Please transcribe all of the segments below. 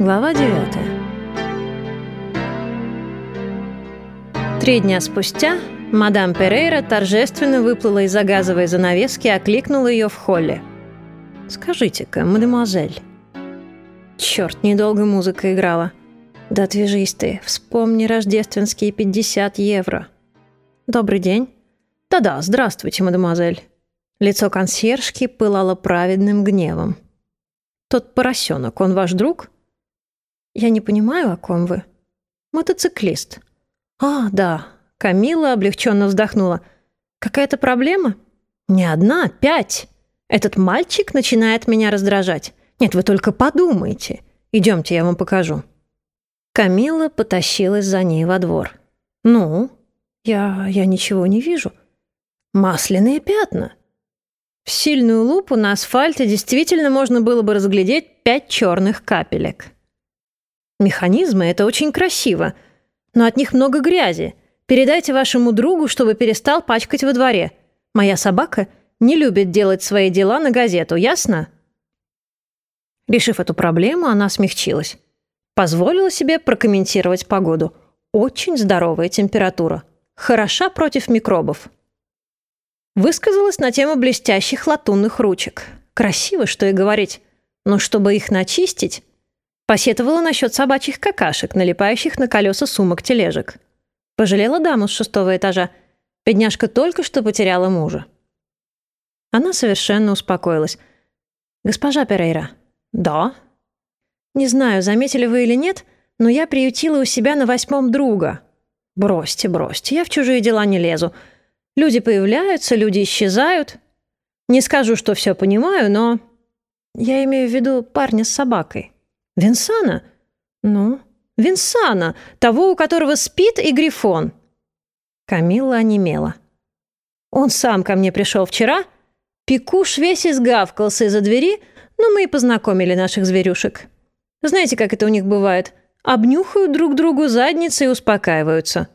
Глава 9 Три дня спустя мадам Перейра торжественно выплыла из-за газовой занавески и окликнула ее в холле. «Скажите-ка, мадемуазель...» Черт, недолго музыка играла. «Да отвяжись ты, вспомни рождественские 50 евро». «Добрый день». «Да-да, здравствуйте, мадемуазель». Лицо консьержки пылало праведным гневом. «Тот поросенок, он ваш друг?» «Я не понимаю, о ком вы». «Мотоциклист». «А, да». Камила облегченно вздохнула. «Какая-то проблема?» «Не одна, пять. Этот мальчик начинает меня раздражать. Нет, вы только подумайте. Идемте, я вам покажу». Камила потащилась за ней во двор. «Ну?» «Я... я ничего не вижу». «Масляные пятна». В сильную лупу на асфальте действительно можно было бы разглядеть пять черных капелек. Механизмы — это очень красиво, но от них много грязи. Передайте вашему другу, чтобы перестал пачкать во дворе. Моя собака не любит делать свои дела на газету, ясно?» Решив эту проблему, она смягчилась. Позволила себе прокомментировать погоду. Очень здоровая температура. Хороша против микробов. Высказалась на тему блестящих латунных ручек. Красиво, что и говорить. Но чтобы их начистить, посетовала насчет собачьих какашек, налипающих на колеса сумок-тележек. Пожалела даму с шестого этажа. Бедняжка только что потеряла мужа. Она совершенно успокоилась. «Госпожа Перейра». «Да». «Не знаю, заметили вы или нет, но я приютила у себя на восьмом друга». «Бросьте, бросьте, я в чужие дела не лезу. Люди появляются, люди исчезают. Не скажу, что все понимаю, но... Я имею в виду парня с собакой. Винсана? Ну, Винсана, того, у которого спит и грифон. Камилла онемела. Он сам ко мне пришел вчера. Пикуш весь изгавкался из-за двери, но мы и познакомили наших зверюшек. Знаете, как это у них бывает? Обнюхают друг другу задницы и успокаиваются.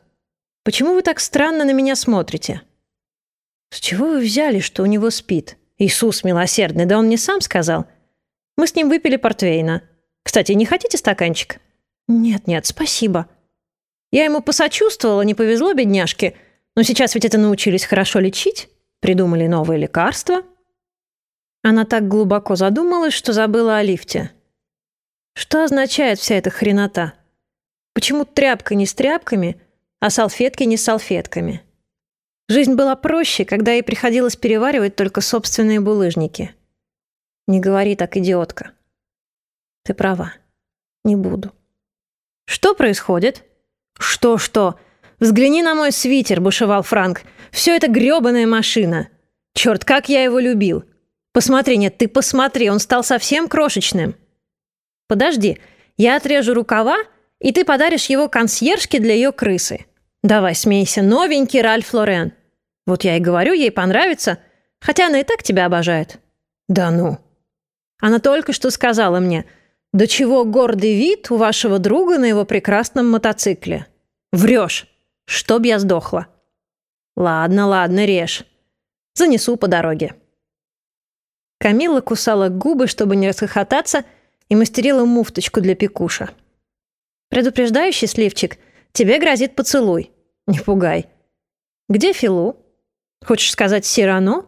Почему вы так странно на меня смотрите?» «С чего вы взяли, что у него спит? Иисус милосердный, да он мне сам сказал. Мы с ним выпили портвейна. Кстати, не хотите стаканчик?» «Нет-нет, спасибо». Я ему посочувствовала, не повезло бедняжке. Но сейчас ведь это научились хорошо лечить. Придумали новые лекарства. Она так глубоко задумалась, что забыла о лифте. Что означает вся эта хренота? Почему тряпка не с тряпками, а салфетки не с салфетками. Жизнь была проще, когда ей приходилось переваривать только собственные булыжники. Не говори так, идиотка. Ты права. Не буду. Что происходит? Что-что? Взгляни на мой свитер, бушевал Франк. Все это грёбаная машина. Черт, как я его любил. Посмотри, нет, ты посмотри, он стал совсем крошечным. Подожди, я отрежу рукава, и ты подаришь его консьержке для ее крысы. «Давай, смейся, новенький Ральф Лорен». Вот я и говорю, ей понравится, хотя она и так тебя обожает. Да ну. Она только что сказала мне, до чего гордый вид у вашего друга на его прекрасном мотоцикле. Врешь, чтоб я сдохла. Ладно, ладно, режь. Занесу по дороге. Камила кусала губы, чтобы не расхохотаться, и мастерила муфточку для пикуша. «Предупреждающий сливчик, тебе грозит поцелуй. Не пугай. Где Филу? Хочешь сказать Сирано?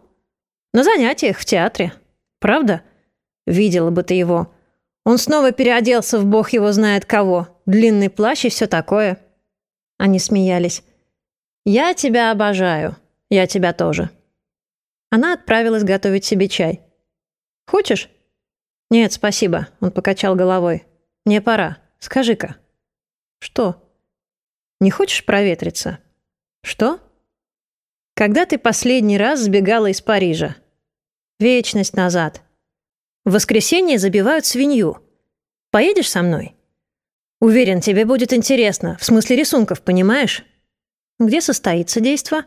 На занятиях в театре. Правда? Видела бы ты его. Он снова переоделся в бог его знает кого. Длинный плащ и все такое. Они смеялись. «Я тебя обожаю. Я тебя тоже». Она отправилась готовить себе чай. «Хочешь?» «Нет, спасибо», — он покачал головой. «Мне пора. Скажи-ка». «Что?» Не хочешь проветриться? Что? Когда ты последний раз сбегала из Парижа? Вечность назад. В воскресенье забивают свинью. Поедешь со мной? Уверен, тебе будет интересно. В смысле рисунков, понимаешь? Где состоится действо?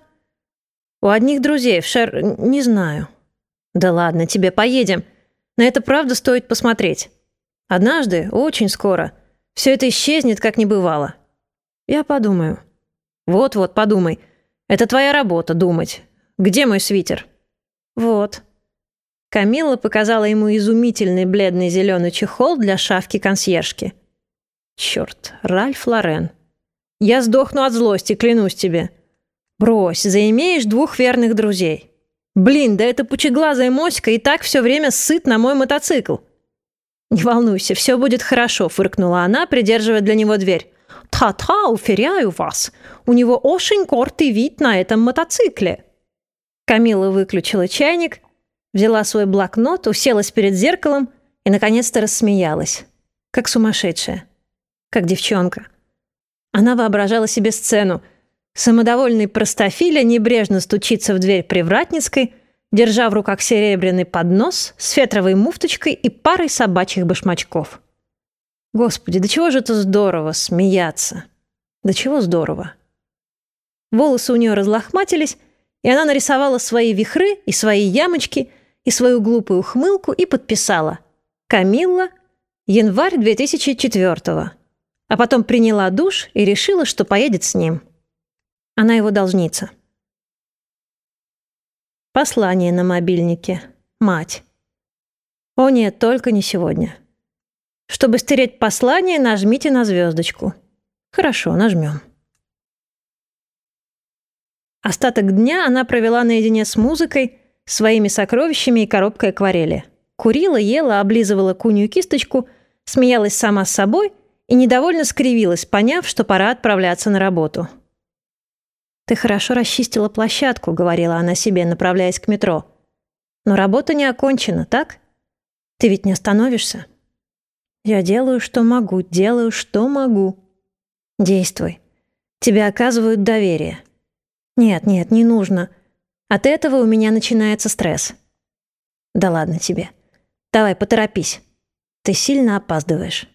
У одних друзей в Шер... Не знаю. Да ладно, тебе поедем. На это правда стоит посмотреть. Однажды, очень скоро, все это исчезнет, как не бывало. «Я подумаю». «Вот-вот, подумай. Это твоя работа — думать. Где мой свитер?» «Вот». Камилла показала ему изумительный бледный зеленый чехол для шавки-консьержки — Черт, Ральф Лорен. Я сдохну от злости, клянусь тебе. Брось, заимеешь двух верных друзей. Блин, да эта пучеглазая моська и так все время сыт на мой мотоцикл. «Не волнуйся, все будет хорошо», — фыркнула она, придерживая для него дверь. «Та-та, уверяю вас, у него очень гордый вид на этом мотоцикле». Камила выключила чайник, взяла свой блокнот, уселась перед зеркалом и, наконец-то, рассмеялась. Как сумасшедшая. Как девчонка. Она воображала себе сцену. Самодовольный простофиля небрежно стучится в дверь Привратницкой, держа в руках серебряный поднос с фетровой муфточкой и парой собачьих башмачков. Господи, до чего же это здорово смеяться. До чего здорово. Волосы у нее разлохматились, и она нарисовала свои вихры и свои ямочки и свою глупую ухмылку и подписала «Камилла, январь 2004 а потом приняла душ и решила, что поедет с ним. Она его должница. Послание на мобильнике. Мать. О нет, только не сегодня. Чтобы стереть послание, нажмите на звездочку. Хорошо, нажмем. Остаток дня она провела наедине с музыкой, своими сокровищами и коробкой акварели. Курила, ела, облизывала кунью кисточку, смеялась сама с собой и недовольно скривилась, поняв, что пора отправляться на работу. «Ты хорошо расчистила площадку», — говорила она себе, направляясь к метро. «Но работа не окончена, так? Ты ведь не остановишься?» Я делаю, что могу, делаю, что могу. Действуй. Тебе оказывают доверие. Нет, нет, не нужно. От этого у меня начинается стресс. Да ладно тебе. Давай, поторопись. Ты сильно опаздываешь.